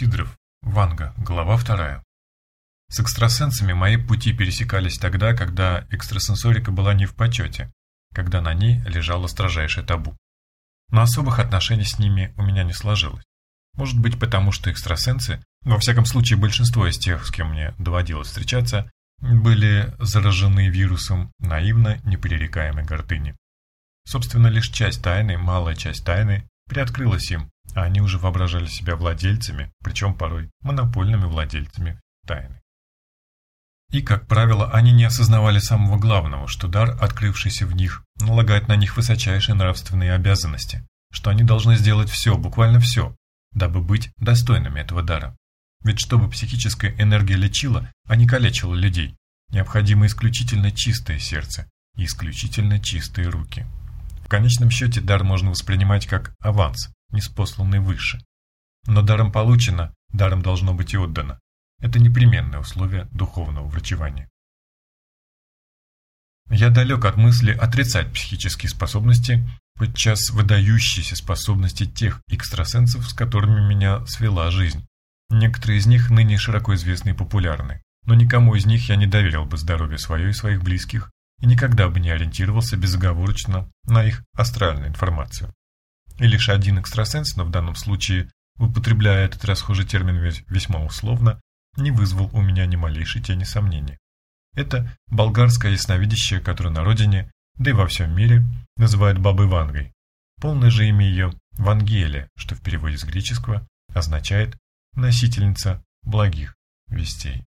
Сидоров, Ванга, глава вторая С экстрасенсами мои пути пересекались тогда, когда экстрасенсорика была не в почете, когда на ней лежало строжайшее табу. Но особых отношений с ними у меня не сложилось. Может быть потому, что экстрасенсы, во всяком случае большинство из тех, с кем мне доводилось встречаться, были заражены вирусом наивно непререкаемой гордыни. Собственно, лишь часть тайны, малая часть тайны, приоткрылась им, а они уже воображали себя владельцами, причем порой монопольными владельцами тайны. И, как правило, они не осознавали самого главного, что дар, открывшийся в них, налагает на них высочайшие нравственные обязанности, что они должны сделать все, буквально все, дабы быть достойными этого дара. Ведь чтобы психическая энергия лечила, а не калечила людей, необходимо исключительно чистое сердце и исключительно чистые руки. В конечном счете дар можно воспринимать как аванс, неспосланный выше. Но даром получено, даром должно быть и отдано. Это непременное условие духовного врачевания. Я далек от мысли отрицать психические способности, подчас выдающиеся способности тех экстрасенсов, с которыми меня свела жизнь. Некоторые из них ныне широко известны и популярны, но никому из них я не доверил бы здоровье свое и своих близких и никогда бы не ориентировался безоговорочно на их астральную информацию и лишь один экстрасенс, но в данном случае, употребляя этот расхожий термин весьма условно, не вызвал у меня ни малейшей тени сомнений. Это болгарское ясновидящее, которое на родине, да и во всем мире, называют Бабой Вангой. Полное же имя ее Вангелия, что в переводе с греческого означает «носительница благих вестей».